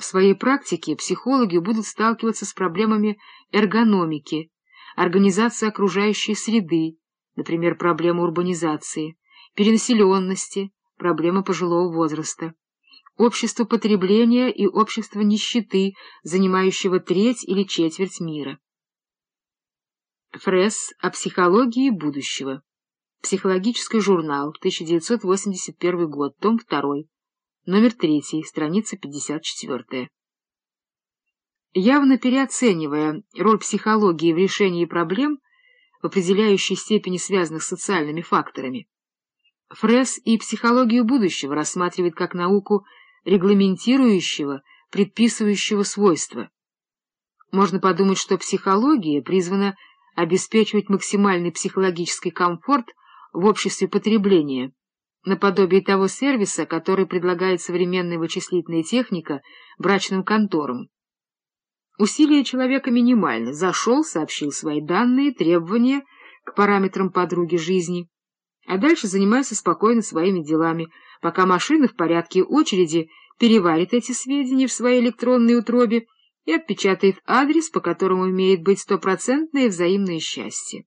В своей практике психологи будут сталкиваться с проблемами эргономики, организации окружающей среды, например, проблемы урбанизации, перенаселенности, проблемы пожилого возраста, общества потребления и общества нищеты, занимающего треть или четверть мира. Фресс о психологии будущего. Психологический журнал, 1981 год, том 2, номер 3, страница 54. Явно переоценивая роль психологии в решении проблем, в определяющей степени связанных с социальными факторами, Фресс и психологию будущего рассматривает как науку регламентирующего, предписывающего свойства. Можно подумать, что психология призвана обеспечивать максимальный психологический комфорт в обществе потребления, наподобие того сервиса, который предлагает современная вычислительная техника брачным конторам. Усилия человека минимальны. Зашел, сообщил свои данные, требования к параметрам подруги жизни, а дальше занимается спокойно своими делами, пока машина в порядке очереди переварит эти сведения в своей электронной утробе и отпечатает адрес, по которому имеет быть стопроцентное взаимное счастье.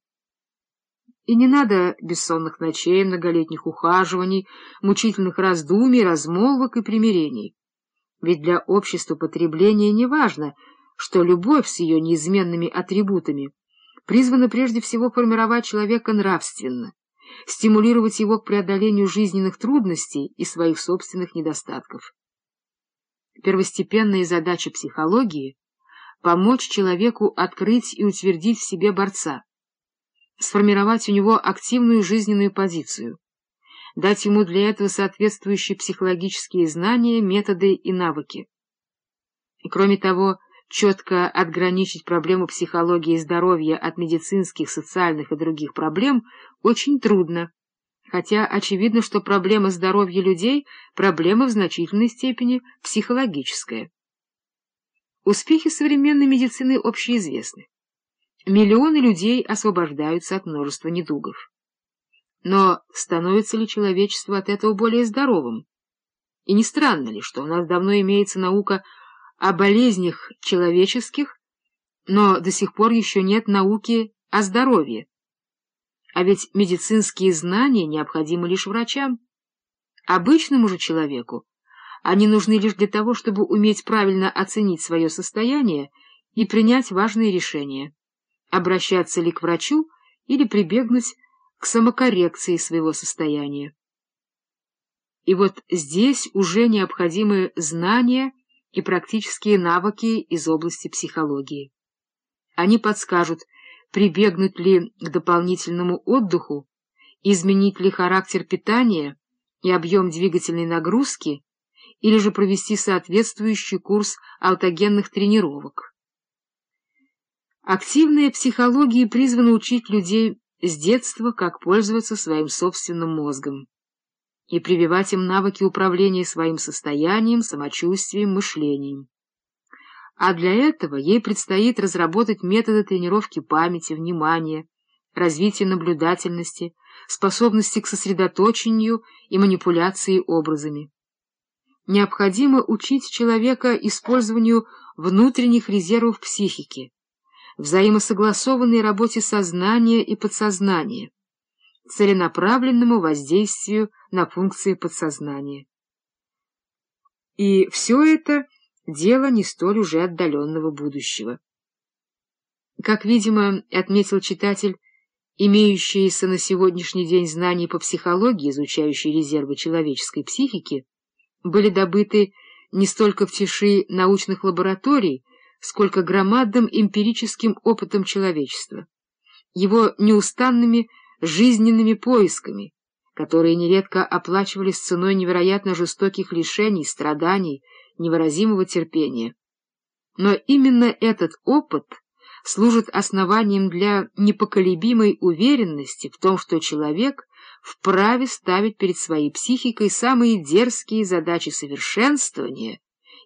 И не надо бессонных ночей, многолетних ухаживаний, мучительных раздумий, размолвок и примирений. Ведь для общества потребления не важно, что любовь с ее неизменными атрибутами призвана прежде всего формировать человека нравственно, стимулировать его к преодолению жизненных трудностей и своих собственных недостатков. Первостепенная задача психологии — помочь человеку открыть и утвердить в себе борца, сформировать у него активную жизненную позицию, дать ему для этого соответствующие психологические знания, методы и навыки. И, кроме того, четко отграничить проблему психологии и здоровья от медицинских, социальных и других проблем очень трудно, хотя очевидно, что проблема здоровья людей — проблема в значительной степени психологическая. Успехи современной медицины общеизвестны. Миллионы людей освобождаются от множества недугов. Но становится ли человечество от этого более здоровым? И не странно ли, что у нас давно имеется наука о болезнях человеческих, но до сих пор еще нет науки о здоровье? А ведь медицинские знания необходимы лишь врачам. Обычному же человеку они нужны лишь для того, чтобы уметь правильно оценить свое состояние и принять важные решения обращаться ли к врачу или прибегнуть к самокоррекции своего состояния. И вот здесь уже необходимы знания и практические навыки из области психологии. Они подскажут, прибегнуть ли к дополнительному отдыху, изменить ли характер питания и объем двигательной нагрузки, или же провести соответствующий курс аутогенных тренировок. Активная психология призвана учить людей с детства, как пользоваться своим собственным мозгом и прививать им навыки управления своим состоянием, самочувствием, мышлением. А для этого ей предстоит разработать методы тренировки памяти, внимания, развития наблюдательности, способности к сосредоточению и манипуляции образами. Необходимо учить человека использованию внутренних резервов психики, взаимосогласованной работе сознания и подсознания, целенаправленному воздействию на функции подсознания. И все это дело не столь уже отдаленного будущего. Как, видимо, отметил читатель, имеющиеся на сегодняшний день знания по психологии, изучающие резервы человеческой психики, были добыты не столько в тиши научных лабораторий, сколько громадным эмпирическим опытом человечества, его неустанными жизненными поисками, которые нередко оплачивались ценой невероятно жестоких лишений, страданий, невыразимого терпения. Но именно этот опыт служит основанием для непоколебимой уверенности в том, что человек вправе ставить перед своей психикой самые дерзкие задачи совершенствования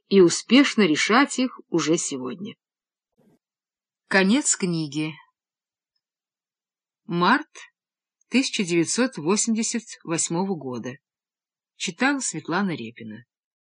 и успешно решать их уже сегодня. Конец книги. Март 1988 года. Читала Светлана Репина.